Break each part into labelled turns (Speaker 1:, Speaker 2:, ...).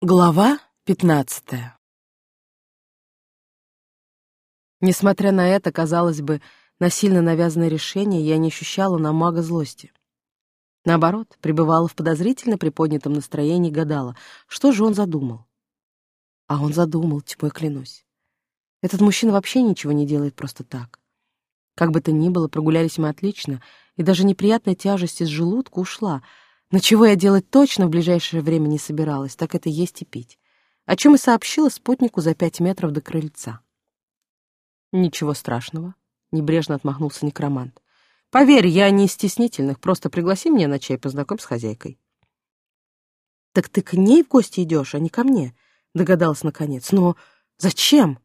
Speaker 1: Глава пятнадцатая Несмотря на это, казалось бы, насильно навязанное решение, я не ощущала на мага злости. Наоборот, пребывала в подозрительно приподнятом настроении, гадала, что же он задумал. А он задумал, тьмой клянусь. Этот мужчина вообще ничего не делает просто так. Как бы то ни было, прогулялись мы отлично, и даже неприятная тяжесть из желудка ушла — но чего я делать точно в ближайшее время не собиралась, так это есть и пить. О чем и сообщила спутнику за пять метров до крыльца. «Ничего страшного», — небрежно отмахнулся некромант. «Поверь, я не из стеснительных, просто пригласи меня на чай, познакомь с хозяйкой». «Так ты к ней в гости идешь, а не ко мне», — догадалась наконец. «Но зачем?»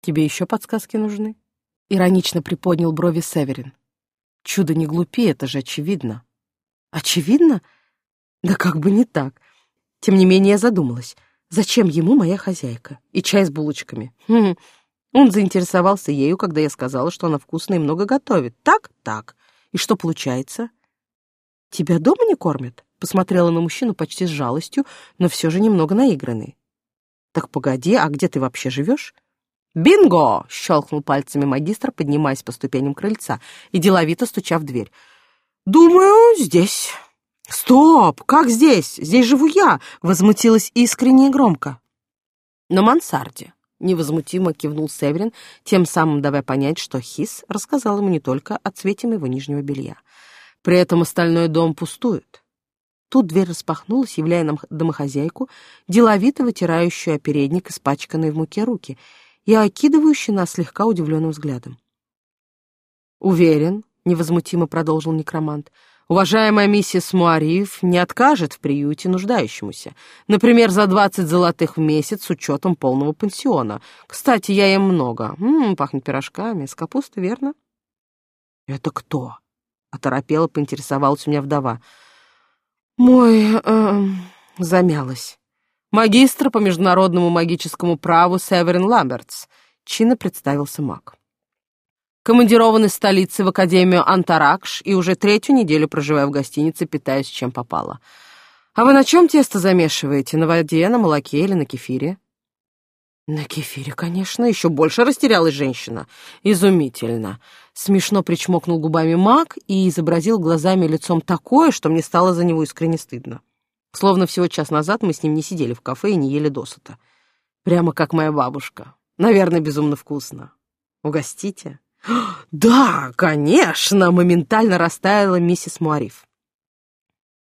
Speaker 1: «Тебе еще подсказки нужны?» Иронично приподнял брови Северин. «Чудо не глупи, это же очевидно». Очевидно? Да как бы не так. Тем не менее я задумалась, зачем ему моя хозяйка? И чай с булочками. Хм. Он заинтересовался ею, когда я сказала, что она вкусно и много готовит. Так? Так. И что получается? Тебя дома не кормят? Посмотрела на мужчину почти с жалостью, но все же немного наигранный. Так погоди, а где ты вообще живешь? «Бинго!» — щелкнул пальцами магистр, поднимаясь по ступеням крыльца и деловито стуча в дверь. «Думаю, здесь». «Стоп! Как здесь? Здесь живу я!» — возмутилась искренне и громко. «На мансарде», — невозмутимо кивнул Северин, тем самым давая понять, что Хис рассказал ему не только о цвете моего нижнего белья. При этом остальной дом пустует. Тут дверь распахнулась, являя нам домохозяйку, деловито вытирающую о передник испачканные в муке руки и окидывающую нас слегка удивленным взглядом. «Уверен, — невозмутимо продолжил некромант, «уважаемая миссис Муариев не откажет в приюте нуждающемуся. Например, за двадцать золотых в месяц с учетом полного пансиона. Кстати, я ем много. М пахнет пирожками. С капустой, верно?» «Это кто?» — оторопела, поинтересовалась у меня вдова. «Мой...» э, — замялась. «Магистр по международному магическому праву Северин Ламбертс», — чинно представился маг командирован из столицы в Академию Антаракш и уже третью неделю проживаю в гостинице, питаясь чем попало. А вы на чем тесто замешиваете? На воде, на молоке или на кефире? На кефире, конечно. Еще больше растерялась женщина. Изумительно. Смешно причмокнул губами маг и изобразил глазами лицом такое, что мне стало за него искренне стыдно. Словно всего час назад мы с ним не сидели в кафе и не ели досыта. Прямо как моя бабушка. Наверное, безумно вкусно. Угостите? «Да, конечно!» — моментально растаяла миссис Муариф.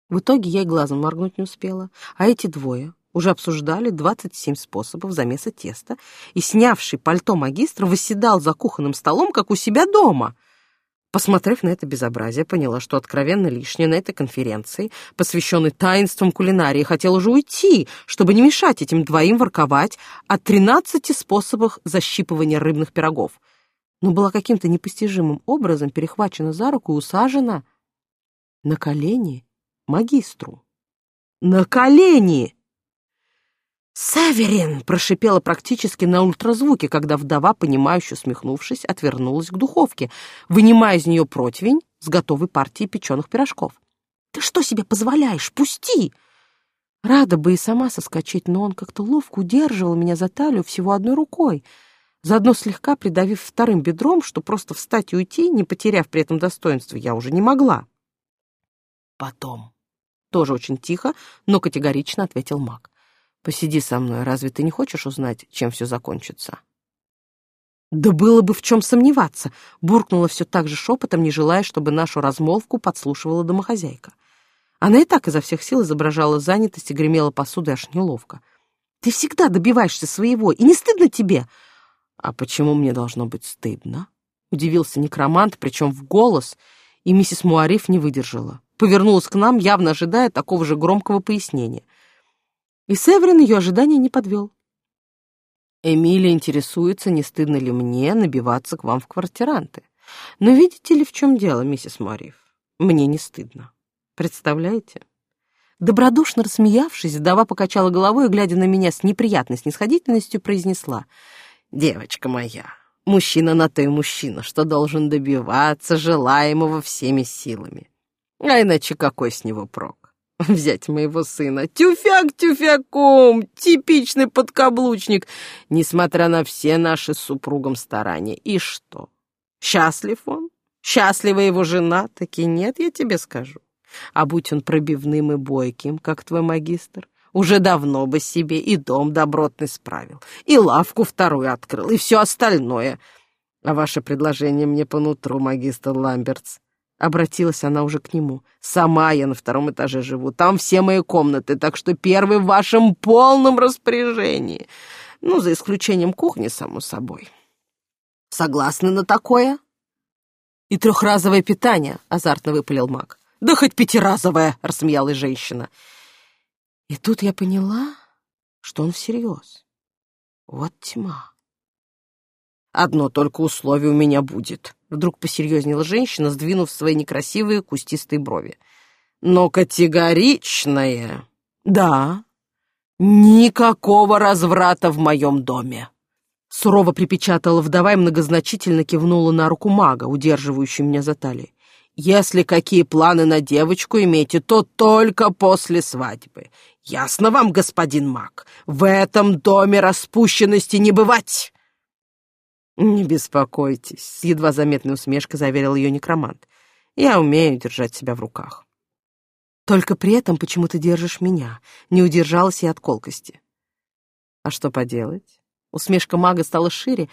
Speaker 1: В итоге я и глазом моргнуть не успела, а эти двое уже обсуждали 27 способов замеса теста, и, снявший пальто магистра, восседал за кухонным столом, как у себя дома. Посмотрев на это безобразие, поняла, что откровенно лишнее на этой конференции, посвященной таинствам кулинарии, хотела уже уйти, чтобы не мешать этим двоим ворковать о 13 способах защипывания рыбных пирогов — но была каким-то непостижимым образом перехвачена за руку и усажена на колени магистру. На колени! «Саверин!» — прошипела практически на ультразвуке, когда вдова, понимающе усмехнувшись, отвернулась к духовке, вынимая из нее противень с готовой партией печеных пирожков. «Ты что себе позволяешь? Пусти!» Рада бы и сама соскочить, но он как-то ловко удерживал меня за талию всего одной рукой — заодно слегка придавив вторым бедром, что просто встать и уйти, не потеряв при этом достоинства, я уже не могла. Потом. Тоже очень тихо, но категорично ответил маг. «Посиди со мной, разве ты не хочешь узнать, чем все закончится?» «Да было бы в чем сомневаться!» — буркнула все так же шепотом, не желая, чтобы нашу размолвку подслушивала домохозяйка. Она и так изо всех сил изображала занятость и гремела посудой аж неловко. «Ты всегда добиваешься своего, и не стыдно тебе? «А почему мне должно быть стыдно?» — удивился некромант, причем в голос, и миссис Муариф не выдержала. Повернулась к нам, явно ожидая такого же громкого пояснения. И Северин ее ожидания не подвел. Эмилия интересуется, не стыдно ли мне набиваться к вам в квартиранты. Но видите ли, в чем дело, миссис Муариф? Мне не стыдно. Представляете? Добродушно рассмеявшись, вдова покачала головой и, глядя на меня с неприятной снисходительностью, произнесла — девочка моя, мужчина на то и мужчина, что должен добиваться желаемого всеми силами. А иначе какой с него прок? взять моего сына. Тюфяк тюфяком, типичный подкаблучник, несмотря на все наши с супругом старания. И что? Счастлив он? Счастлива его жена? Таки нет, я тебе скажу. А будь он пробивным и бойким, как твой магистр, уже давно бы себе и дом добротный справил, и лавку вторую открыл, и все остальное. А ваше предложение мне по нутру, магистр Ламбертс. Обратилась она уже к нему. «Сама я на втором этаже живу. Там все мои комнаты, так что первый в вашем полном распоряжении. Ну, за исключением кухни, само собой. Согласны на такое?» «И трехразовое питание», — азартно выпалил маг. «Да хоть пятиразовое», — рассмеялась женщина. И тут я поняла, что он всерьез. Вот тьма. Одно только условие у меня будет. Вдруг посерьезнела женщина, сдвинув свои некрасивые кустистые брови. Но категоричное. Да, никакого разврата в моем доме. Сурово припечатала вдова и многозначительно кивнула на руку мага, удерживающую меня за талией. Если какие планы на девочку имеете, то только после свадьбы. Ясно вам, господин маг? В этом доме распущенности не бывать. «Не беспокойтесь», — едва заметной усмешкой заверил ее некромант. «Я умею держать себя в руках». «Только при этом почему ты держишь меня?» Не удержалась я от колкости. «А что поделать?» Усмешка мага стала шире,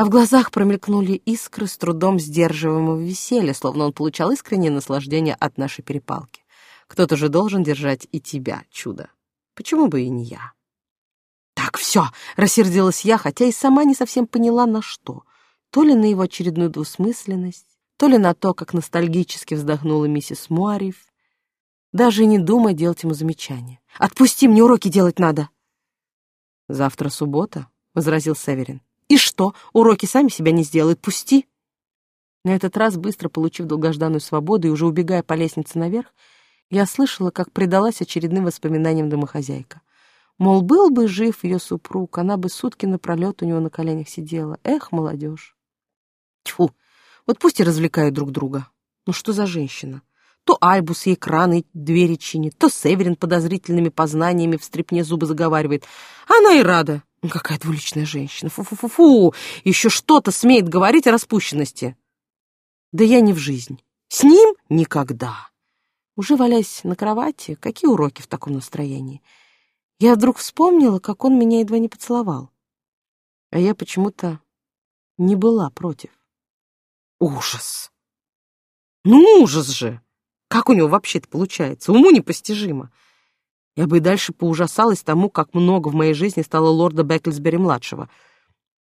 Speaker 1: а в глазах промелькнули искры с трудом сдерживаемого веселья, словно он получал искреннее наслаждение от нашей перепалки. Кто-то же должен держать и тебя, чудо. Почему бы и не я? «Так, все!» — рассердилась я, хотя и сама не совсем поняла, на что. То ли на его очередную двусмысленность, то ли на то, как ностальгически вздохнула миссис Муариф. Даже не думай делать ему замечания. «Отпусти, мне уроки делать надо!» «Завтра суббота», — возразил Северин. «И что, уроки сами себя не сделают, пусти!» На этот раз, быстро получив долгожданную свободу и уже убегая по лестнице наверх, я слышала, как предалась очередным воспоминаниям домохозяйка. Мол, был бы жив ее супруг, она бы сутки напролет у него на коленях сидела. Эх, молодежь. Тьфу, вот пусть и развлекают друг друга. Ну что за женщина? То Альбус ей краны двери чинит, то Северин подозрительными познаниями в стрепне зубы заговаривает. Она и рада. Какая двуличная женщина. Фу-фу-фу-фу. Еще что-то смеет говорить о распущенности. Да я не в жизнь. С ним никогда. Уже валясь на кровати, какие уроки в таком настроении? Я вдруг вспомнила, как он меня едва не поцеловал. А я почему-то не была против. Ужас! Ну, ужас же! Как у него вообще это получается? Уму непостижимо. Я бы и дальше поужасалась тому, как много в моей жизни стало лорда Беклсбери-младшего.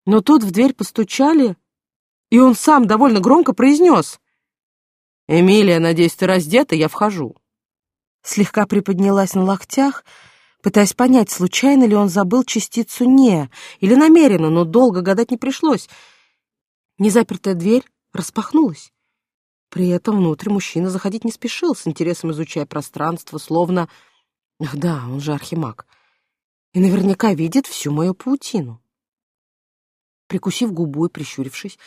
Speaker 1: Но тут в дверь постучали, и он сам довольно громко произнес. «Эмилия, надеюсь, ты раздета, я вхожу». Слегка приподнялась на локтях, пытаясь понять, случайно ли он забыл частицу «не» или намеренно, но долго гадать не пришлось. Незапертая дверь распахнулась. При этом внутрь мужчина заходить не спешил, с интересом изучая пространство, словно... Ах да, он же архимаг. И наверняка видит всю мою паутину. Прикусив губу и прищурившись,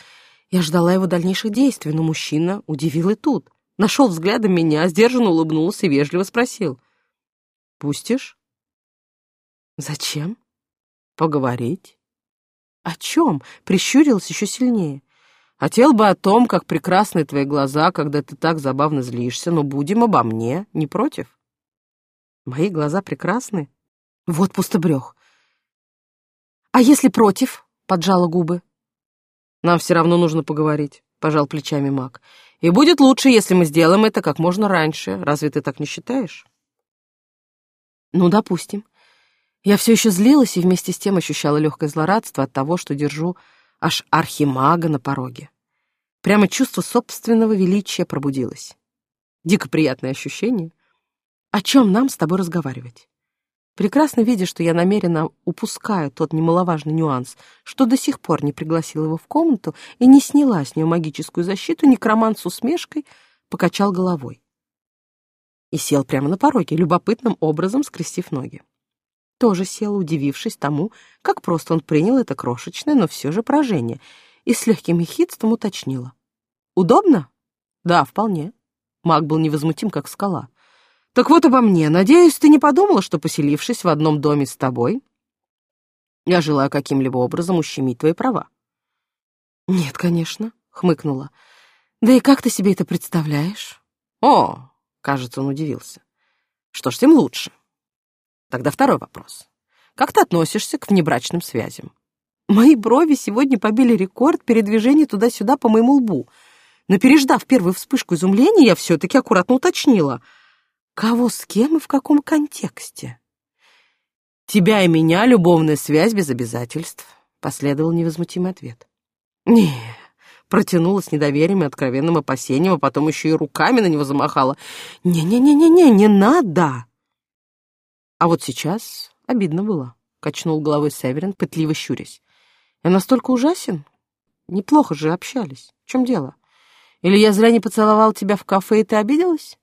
Speaker 1: я ждала его дальнейших действий, но мужчина удивил и тут. Нашел взглядом меня, сдержанно улыбнулся и вежливо спросил. «Пустишь?» Зачем? Поговорить. О чем? Прищурилась еще сильнее. Хотел бы о том, как прекрасны твои глаза, когда ты так забавно злишься, но будем обо мне, не против? Мои глаза прекрасны? Вот пустобрех. А если против? Поджала губы. Нам все равно нужно поговорить, пожал плечами маг. И будет лучше, если мы сделаем это как можно раньше. Разве ты так не считаешь? Ну, допустим. Я все еще злилась и вместе с тем ощущала легкое злорадство от того, что держу аж архимага на пороге. Прямо чувство собственного величия пробудилось. Дико приятное ощущение. О чем нам с тобой разговаривать? Прекрасно видя, что я намеренно упускаю тот немаловажный нюанс, что до сих пор не пригласила его в комнату и не сняла с нее магическую защиту, некромант с усмешкой покачал головой. И сел прямо на пороге, любопытным образом скрестив ноги тоже села, удивившись тому, как просто он принял это крошечное, но все же поражение, и с легким ехидством уточнила. «Удобно?» «Да, вполне». Маг был невозмутим, как скала. Так вот обо мне. Надеюсь, ты не подумала, что, поселившись в одном доме с тобой, я желаю каким-либо образом ущемить твои права. Нет, конечно, хмыкнула. Да и как ты себе это представляешь? О, кажется, он удивился. Что ж, тем лучше. Тогда второй вопрос. Как ты относишься к внебрачным связям? Мои брови сегодня побили рекорд передвижения туда-сюда по моему лбу. Но переждав первую вспышку изумления, я все-таки аккуратно уточнила. Кого с кем и в каком контексте? Тебя и меня любовная связь без обязательств, последовал невозмутимый ответ. Не, протянула с недоверием и откровенным опасением, а потом еще и руками на него замахала. «Не-не-не-не-не, не надо!» А вот сейчас обидно было, качнул головой Северин, пытливо щурясь. Я настолько ужасен? Неплохо же общались. В чем дело? Или я зря не поцеловал тебя в кафе, и ты обиделась?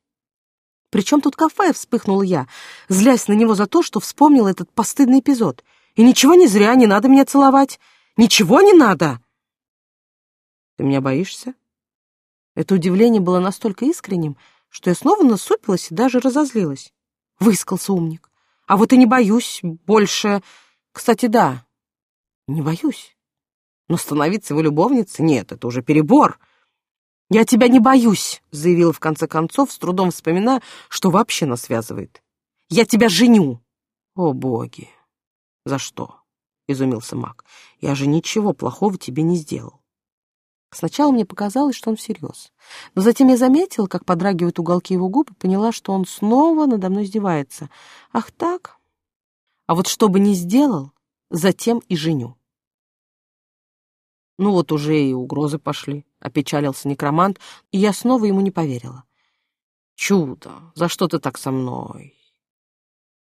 Speaker 1: «При чем тут кафе?» — вспыхнул я, злясь на него за то, что вспомнил этот постыдный эпизод. «И ничего не зря, не надо меня целовать. Ничего не надо!» «Ты меня боишься?» Это удивление было настолько искренним, что я снова насупилась и даже разозлилась. Выискался умник. «А вот и не боюсь больше. Кстати, да, не боюсь. Но становиться его любовницей — нет, это уже перебор. «Я тебя не боюсь», — заявила в конце концов, с трудом вспоминая, что вообще нас связывает. «Я тебя женю». «О, боги! За что?» — изумился маг. «Я же ничего плохого тебе не сделал». Сначала мне показалось, что он всерьез. Но затем я заметила, как подрагивают уголки его губ, и поняла, что он снова надо мной издевается. «Ах так? А вот что бы ни сделал, затем и женю». Ну вот уже и угрозы пошли. — опечалился некромант, и я снова ему не поверила. «Чудо! За что ты так со мной?»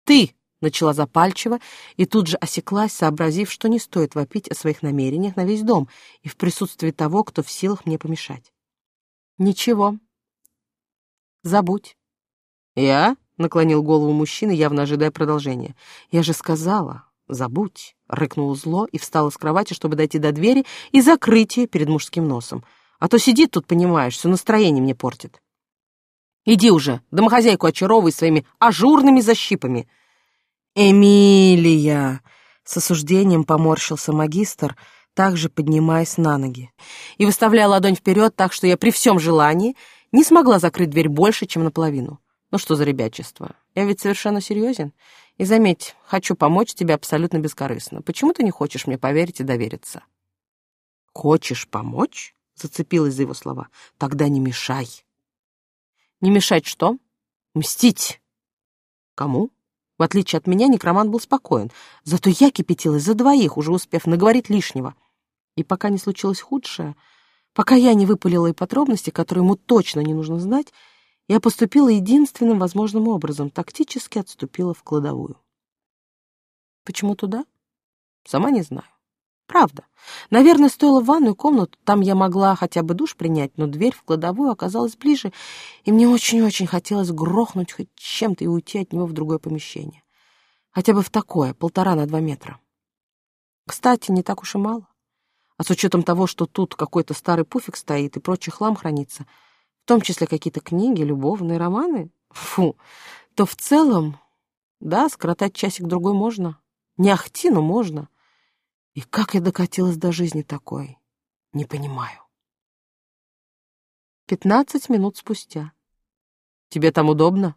Speaker 1: «Ты!» — начала запальчиво, и тут же осеклась, сообразив, что не стоит вопить о своих намерениях на весь дом и в присутствии того, кто в силах мне помешать. «Ничего. Забудь». «Я?» — наклонил голову мужчина, явно ожидая продолжения. «Я же сказала, забудь». Рыкнула зло и встала с кровати, чтобы дойти до двери и закрыть ее перед мужским носом. А то сидит тут, понимаешь, все настроение мне портит. Иди уже, домохозяйку очаровывай своими ажурными защипами. Эмилия! С осуждением поморщился магистр, также поднимаясь на ноги. И выставляя ладонь вперед, так что я при всем желании не смогла закрыть дверь больше, чем наполовину. Ну что за ребячество? Я ведь совершенно серьезен. И заметь, хочу помочь тебе абсолютно бескорыстно. Почему ты не хочешь мне поверить и довериться? Хочешь помочь? Зацепилась за его слова. Тогда не мешай. Не мешать что? Мстить. Кому? В отличие от меня, некромант был спокоен. Зато я кипятилась за двоих, уже успев наговорить лишнего. И пока не случилось худшее, пока я не выпалила и подробности, которые ему точно не нужно знать, я поступила единственным возможным образом, тактически отступила в кладовую. Почему туда? Сама не знаю. Правда. Наверное, стоило в ванную комнату, там я могла хотя бы душ принять, но дверь в кладовую оказалась ближе, и мне очень-очень хотелось грохнуть хоть чем-то и уйти от него в другое помещение. Хотя бы в такое, полтора на два метра. Кстати, не так уж и мало. А с учетом того, что тут какой-то старый пуфик стоит и прочий хлам хранится — в том числе какие-то книги, любовные романы, фу, то в целом, да, скоротать часик-другой можно. Не ахти, но можно. И как я докатилась до жизни такой, не понимаю. Пятнадцать минут спустя. Тебе там удобно?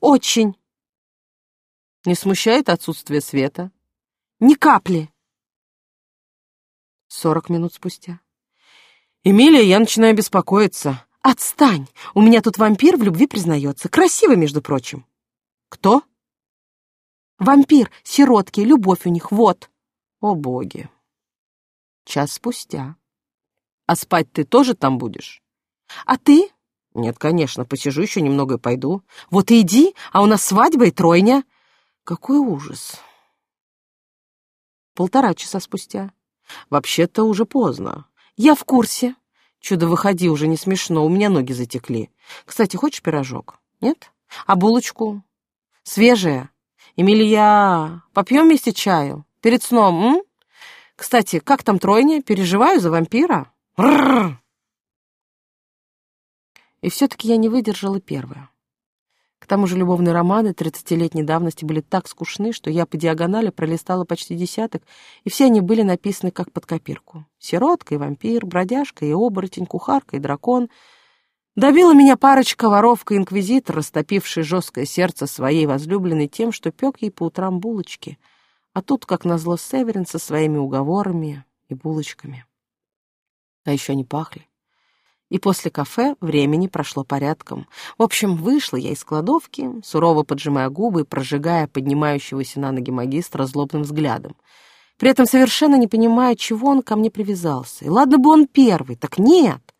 Speaker 1: Очень. Не смущает отсутствие света? Ни капли. Сорок минут спустя. Эмилия, я начинаю беспокоиться. «Отстань! У меня тут вампир в любви признается. Красиво, между прочим». «Кто?» «Вампир, сиротки, любовь у них, вот». «О, боги!» Час спустя. «А спать ты тоже там будешь?» «А ты?» «Нет, конечно, посижу еще немного и пойду». «Вот и иди, а у нас свадьба и тройня». «Какой ужас!» Полтора часа спустя. «Вообще-то уже поздно». «Я в курсе». Чудо, выходи, уже не смешно, у меня ноги затекли. Кстати, хочешь пирожок? Нет? А булочку? Свежая? Эмилия, попьем вместе чаю? Перед сном, м? Кстати, как там тройня? Переживаю за вампира? Бррр. И все-таки я не выдержала первое. К тому же любовные романы тридцатилетней давности были так скучны, что я по диагонали пролистала почти десяток, и все они были написаны как под копирку. Сиротка и вампир, бродяжка и оборотень, кухарка и дракон. Добила меня парочка воровка и инквизитор, растопивший жесткое сердце своей возлюбленной тем, что пек ей по утрам булочки. А тут, как назло, Северин со своими уговорами и булочками. А еще они пахли и после кафе времени прошло порядком. В общем, вышла я из кладовки, сурово поджимая губы и прожигая поднимающегося на ноги магистра злобным взглядом. При этом совершенно не понимая, чего он ко мне привязался. И ладно бы он первый, так нет.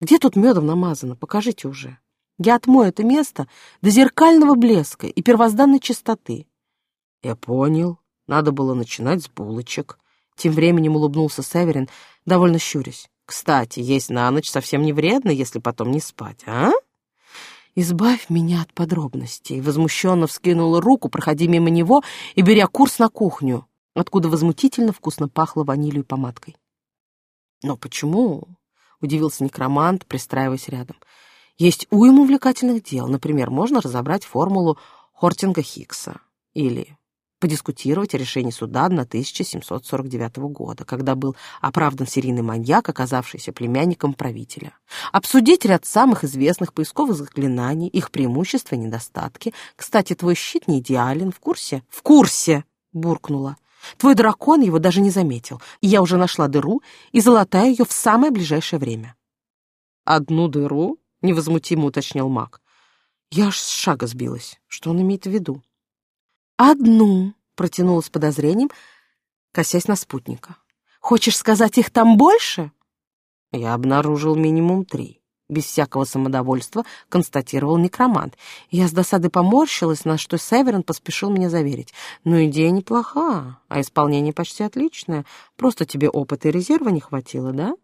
Speaker 1: Где тут медом намазано? Покажите уже. Я отмою это место до зеркального блеска и первозданной чистоты. Я понял. Надо было начинать с булочек. Тем временем улыбнулся Северин, довольно щурясь. Кстати, есть на ночь совсем не вредно, если потом не спать, а? Избавь меня от подробностей. Возмущенно вскинула руку, проходя мимо него и беря курс на кухню, откуда возмутительно вкусно пахло ванилью и помадкой. Но почему? Удивился некромант, пристраиваясь рядом. Есть уйма увлекательных дел. Например, можно разобрать формулу Хортинга Хиггса. Или подискутировать о решении суда 1749 года, когда был оправдан серийный маньяк, оказавшийся племянником правителя. Обсудить ряд самых известных поисковых заклинаний, их преимущества и недостатки. Кстати, твой щит не идеален, в курсе? В курсе! буркнула. Твой дракон его даже не заметил, и я уже нашла дыру и золотаю ее в самое ближайшее время. «Одну дыру?» — невозмутимо уточнил маг. Я аж с шага сбилась. Что он имеет в виду? «Одну», — протянула с подозрением, косясь на спутника. «Хочешь сказать, их там больше?» Я обнаружил минимум три. Без всякого самодовольства констатировал некромант. Я с досады поморщилась, на что Северин поспешил меня заверить. «Ну, идея неплоха, а исполнение почти отличное. Просто тебе опыта и резерва не хватило, да?»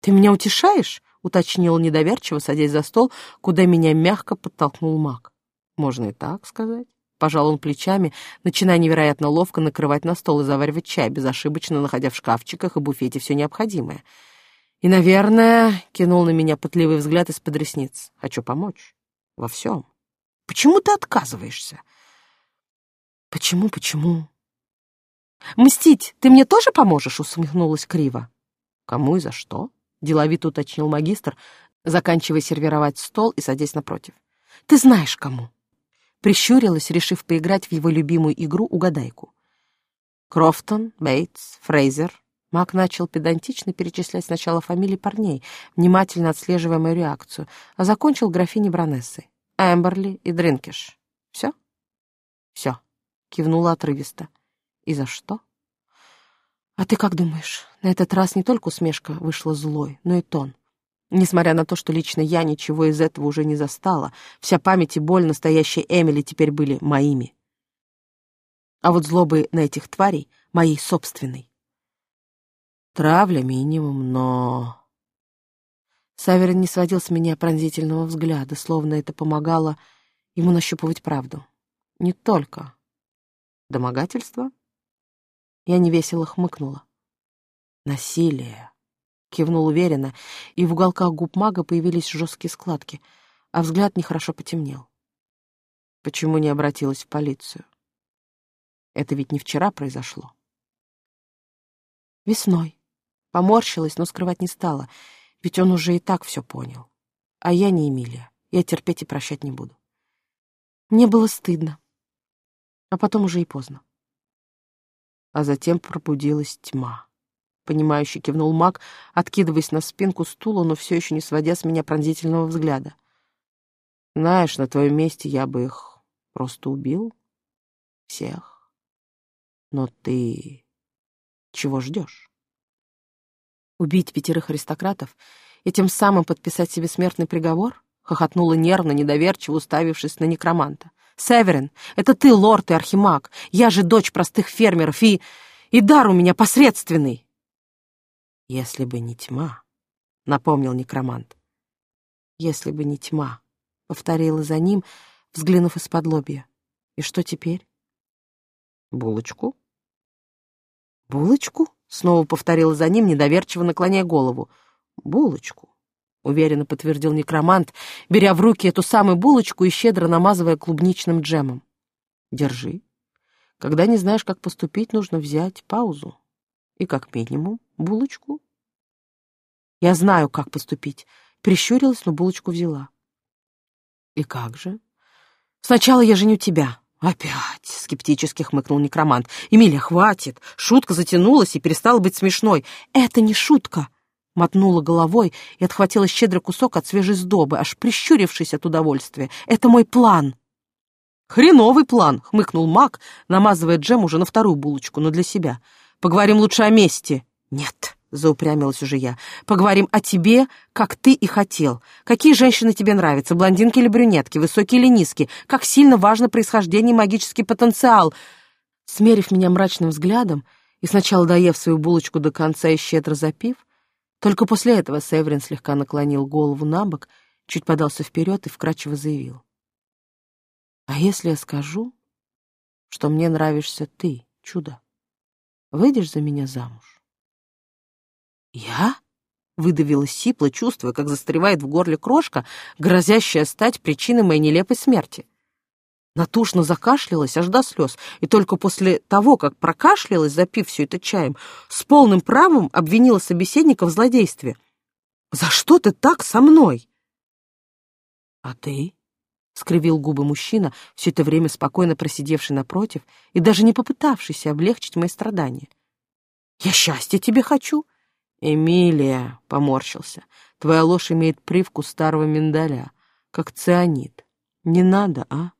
Speaker 1: «Ты меня утешаешь?» — уточнил недоверчиво, садясь за стол, куда меня мягко подтолкнул маг. «Можно и так сказать». Пожал он плечами, начиная невероятно ловко накрывать на стол и заваривать чай, безошибочно находя в шкафчиках и буфете все необходимое. И, наверное, кинул на меня пытливый взгляд из-под ресниц. Хочу помочь. Во всем. Почему ты отказываешься? Почему, почему? Мстить ты мне тоже поможешь? Усмехнулась криво. Кому и за что? Деловито уточнил магистр, заканчивая сервировать стол и садясь напротив. Ты знаешь, кому прищурилась, решив поиграть в его любимую игру «Угадайку». Крофтон, Бейтс, Фрейзер. Мак начал педантично перечислять сначала фамилии парней, внимательно отслеживая мою реакцию, а закончил графиней Бронессой. Эмберли и Дринкиш. Все? Все. Кивнула отрывисто. И за что? А ты как думаешь, на этот раз не только усмешка вышла злой, но и тон. Несмотря на то, что лично я ничего из этого уже не застала, вся память и боль настоящей Эмили теперь были моими. А вот злобы на этих тварей — моей собственной. Травля минимум, но... Саверин не сводил с меня пронзительного взгляда, словно это помогало ему нащупывать правду. Не только. Домогательство? Я невесело хмыкнула. Насилие кивнул уверенно, и в уголках губ мага появились жесткие складки, а взгляд нехорошо потемнел. Почему не обратилась в полицию? Это ведь не вчера произошло. Весной. Поморщилась, но скрывать не стала, ведь он уже и так все понял. А я не Эмилия, я терпеть и прощать не буду. Мне было стыдно, а потом уже и поздно. А затем пробудилась тьма понимающе кивнул маг, откидываясь на спинку стула, но все еще не сводя с меня пронзительного взгляда. Знаешь, на твоем месте я бы их просто убил. Всех. Но ты чего ждешь? Убить пятерых аристократов и тем самым подписать себе смертный приговор? Хохотнула нервно, недоверчиво, уставившись на некроманта. «Северин, это ты, лорд и архимаг. Я же дочь простых фермеров, и... и дар у меня посредственный!» «Если бы не тьма», — напомнил некромант. «Если бы не тьма», — повторила за ним, взглянув из-под лобья. «И что теперь?» «Булочку?» «Булочку?» — снова повторила за ним, недоверчиво наклоняя голову. «Булочку. — уверенно подтвердил некромант, беря в руки эту самую булочку и щедро намазывая клубничным джемом. «Держи. Когда не знаешь, как поступить, нужно взять паузу. И как минимум булочку». «Я знаю, как поступить», — прищурилась, но булочку взяла. «И как же?» «Сначала я женю тебя». «Опять!» — скептически хмыкнул некромант. «Эмилия, хватит! Шутка затянулась и перестала быть смешной. Это не шутка!» мотнула головой и отхватила щедрый кусок от свежей сдобы, аж прищурившись от удовольствия. «Это мой план!» «Хреновый план!» — хмыкнул маг, намазывая джем уже на вторую булочку, но для себя. «Поговорим лучше о месте!» «Нет!» — заупрямилась уже я. «Поговорим о тебе, как ты и хотел. Какие женщины тебе нравятся, блондинки или брюнетки, высокие или низкие? Как сильно важно происхождение и магический потенциал?» Смерив меня мрачным взглядом и сначала доев свою булочку до конца и щедро запив, только после этого Севрин слегка наклонил голову на бок, чуть подался вперед и вкрадчиво заявил. «А если я скажу, что мне нравишься ты, чудо? Выйдешь за меня замуж?» «Я?» — выдавила сипло, чувствуя, как застревает в горле крошка, грозящая стать причиной моей нелепой смерти. Натушно закашлялась аж до слез, и только после того, как прокашлялась, запив все это чаем, с полным правом обвинила собеседника в злодействе. «За что ты так со мной?» «А ты?» — скривил губы мужчина, все это время спокойно просидевший напротив и даже не попытавшийся облегчить мои страдания. «Я счастья тебе хочу!» «Эмилия!» — поморщился. «Твоя ложь имеет привкус старого миндаля, как цианид. Не надо, а?»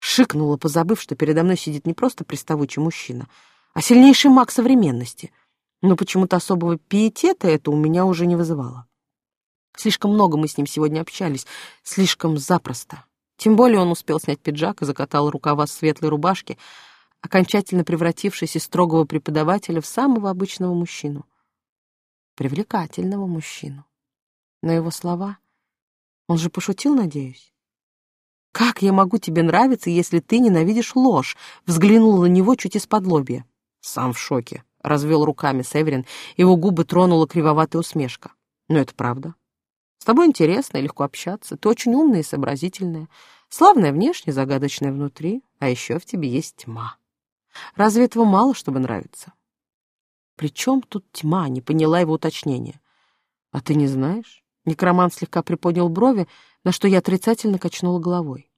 Speaker 1: Шикнула, позабыв, что передо мной сидит не просто приставучий мужчина, а сильнейший маг современности. Но почему-то особого пиетета это у меня уже не вызывало. Слишком много мы с ним сегодня общались, слишком запросто. Тем более он успел снять пиджак и закатал рукава светлой рубашки, окончательно превратившись из строгого преподавателя в самого обычного мужчину. Привлекательного мужчину. Но его слова... Он же пошутил, надеюсь? «Как я могу тебе нравиться, если ты ненавидишь ложь?» Взглянула на него чуть из-под лобья. «Сам в шоке», — развел руками Северин. Его губы тронула кривоватая усмешка. «Но это правда. С тобой интересно и легко общаться. Ты очень умная и сообразительная. Славная внешне, загадочная внутри. А еще в тебе есть тьма. Разве этого мало, чтобы нравиться?» «При чем тут тьма?» — не поняла его уточнения. «А ты не знаешь?» Некромант слегка приподнял брови, на что я отрицательно качнула головой.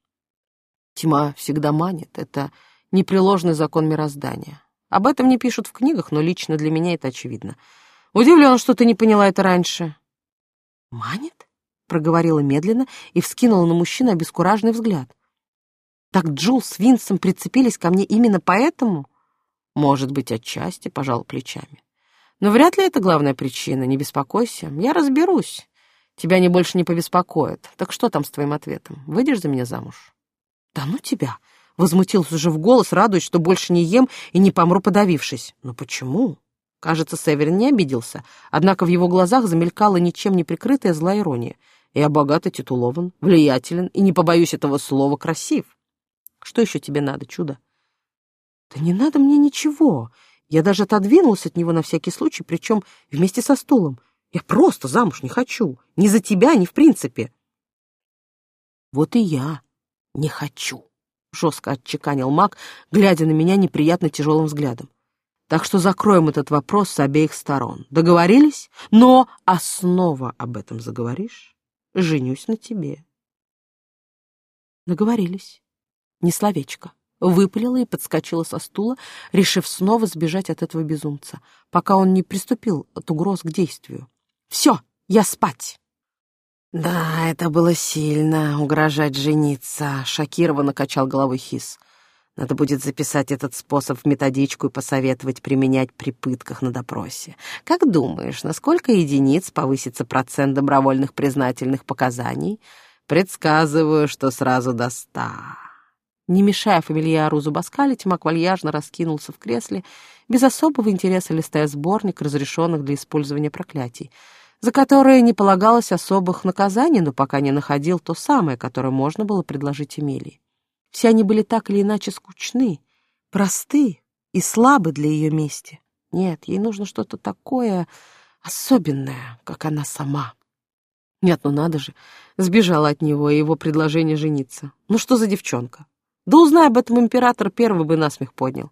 Speaker 1: Тьма всегда манит, это непреложный закон мироздания. Об этом не пишут в книгах, но лично для меня это очевидно. Удивлен, что ты не поняла это раньше. «Манит?» — проговорила медленно и вскинула на мужчину обескураженный взгляд. «Так Джул с Винсом прицепились ко мне именно поэтому?» «Может быть, отчасти», — пожал плечами. «Но вряд ли это главная причина, не беспокойся, я разберусь. Тебя они больше не побеспокоят. Так что там с твоим ответом? Выйдешь за меня замуж?» «Да ну тебя!» — возмутился уже в голос, радуясь, что больше не ем и не помру, подавившись. «Но почему?» Кажется, Северин не обиделся, однако в его глазах замелькала ничем не прикрытая злая ирония. «Я богат и титулован, влиятелен, и, не побоюсь этого слова, красив. Что еще тебе надо, чудо?» «Да не надо мне ничего!» Я даже отодвинулась от него на всякий случай, причем вместе со стулом. Я просто замуж не хочу. Ни за тебя, ни в принципе. Вот и я не хочу, жестко отчеканил маг, глядя на меня неприятно тяжелым взглядом. Так что закроем этот вопрос с обеих сторон. Договорились? Но основа об этом заговоришь, женюсь на тебе. Договорились. Не словечко. Выпалила и подскочила со стула, решив снова сбежать от этого безумца, пока он не приступил от угроз к действию. Все, я спать. Да, это было сильно, угрожать жениться, шокированно качал головой Хис. Надо будет записать этот способ в методичку и посоветовать применять при пытках на допросе. Как думаешь, на сколько единиц повысится процент добровольных признательных показаний? Предсказываю, что сразу до ста. Не мешая фамильяру зубоскалить, Мак вальяжно раскинулся в кресле, без особого интереса листая сборник разрешенных для использования проклятий — за которые не полагалось особых наказаний, но пока не находил то самое, которое можно было предложить Эмилии. Все они были так или иначе скучны, просты и слабы для ее мести. Нет, ей нужно что-то такое особенное, как она сама. Нет, ну надо же, сбежала от него и его предложение жениться. Ну что за девчонка? Да узнай об этом император, первый бы насмех поднял.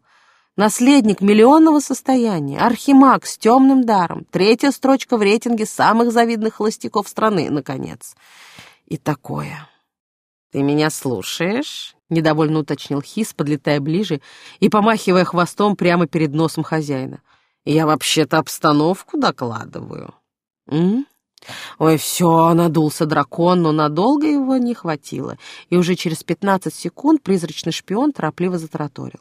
Speaker 1: Наследник миллионного состояния, архимаг с темным даром, третья строчка в рейтинге самых завидных холостяков страны, наконец. И такое. «Ты меня слушаешь?» — недовольно уточнил Хис, подлетая ближе и помахивая хвостом прямо перед носом хозяина. «Я вообще-то обстановку докладываю». «М? Ой, все, надулся дракон, но надолго его не хватило, и уже через пятнадцать секунд призрачный шпион торопливо затараторил.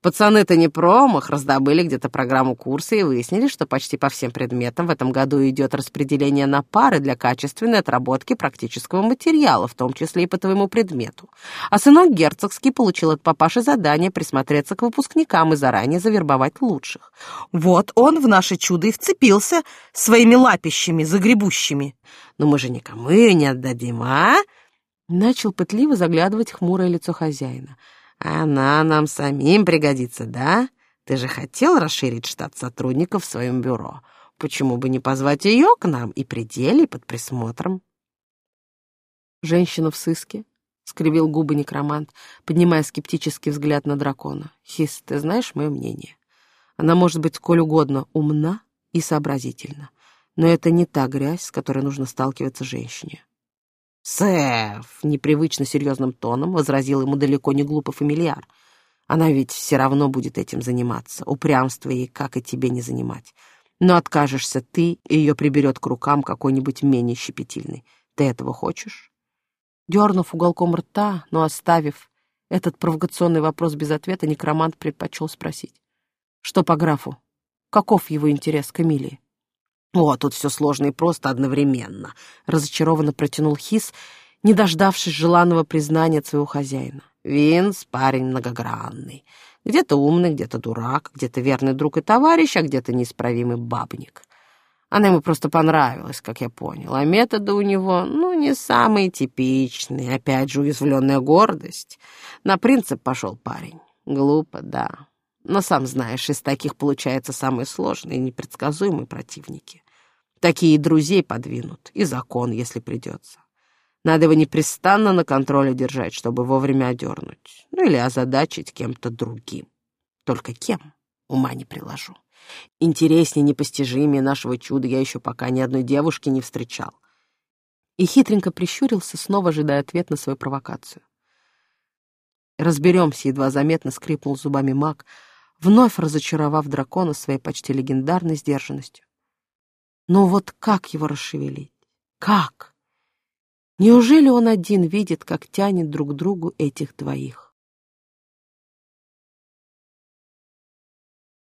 Speaker 1: Пацаны-то не промах, раздобыли где-то программу курса и выяснили, что почти по всем предметам в этом году идет распределение на пары для качественной отработки практического материала, в том числе и по твоему предмету. А сынок Герцогский получил от папаши задание присмотреться к выпускникам и заранее завербовать лучших. Вот он в наше чудо и вцепился своими лапищами, загребущими. Но мы же никому ее не отдадим, а? Начал пытливо заглядывать хмурое лицо хозяина. Она нам самим пригодится, да? Ты же хотел расширить штат сотрудников в своем бюро. Почему бы не позвать ее к нам и при под присмотром? Женщина в сыске, — скривил губы некромант, поднимая скептический взгляд на дракона. Хис, ты знаешь мое мнение? Она может быть сколь угодно умна и сообразительна, но это не та грязь, с которой нужно сталкиваться женщине. «Сэф!» — непривычно серьезным тоном возразил ему далеко не глупый фамильяр. «Она ведь все равно будет этим заниматься. Упрямство ей, как и тебе, не занимать. Но откажешься ты, и ее приберет к рукам какой-нибудь менее щепетильный. Ты этого хочешь?» Дернув уголком рта, но оставив этот провокационный вопрос без ответа, некромант предпочел спросить. «Что по графу? Каков его интерес к Эмилии?» «О, тут все сложно и просто одновременно», — разочарованно протянул Хис, не дождавшись желанного признания от своего хозяина. «Винс — парень многогранный. Где-то умный, где-то дурак, где-то верный друг и товарищ, а где-то неисправимый бабник. Она ему просто понравилась, как я понял, а методы у него, ну, не самые типичные. Опять же, уязвленная гордость. На принцип пошел парень. Глупо, да. Но, сам знаешь, из таких получаются самые сложные и непредсказуемые противники. Такие друзей подвинут, и закон, если придется. Надо его непрестанно на контроле держать, чтобы вовремя одернуть. Ну или озадачить кем-то другим. Только кем? Ума не приложу. Интереснее, непостижимее нашего чуда я еще пока ни одной девушки не встречал. И хитренько прищурился, снова ожидая ответ на свою провокацию. Разберемся, едва заметно скрипнул зубами маг, вновь разочаровав дракона своей почти легендарной сдержанностью. Но вот как его расшевелить? Как? Неужели он один видит, как тянет друг к другу этих двоих?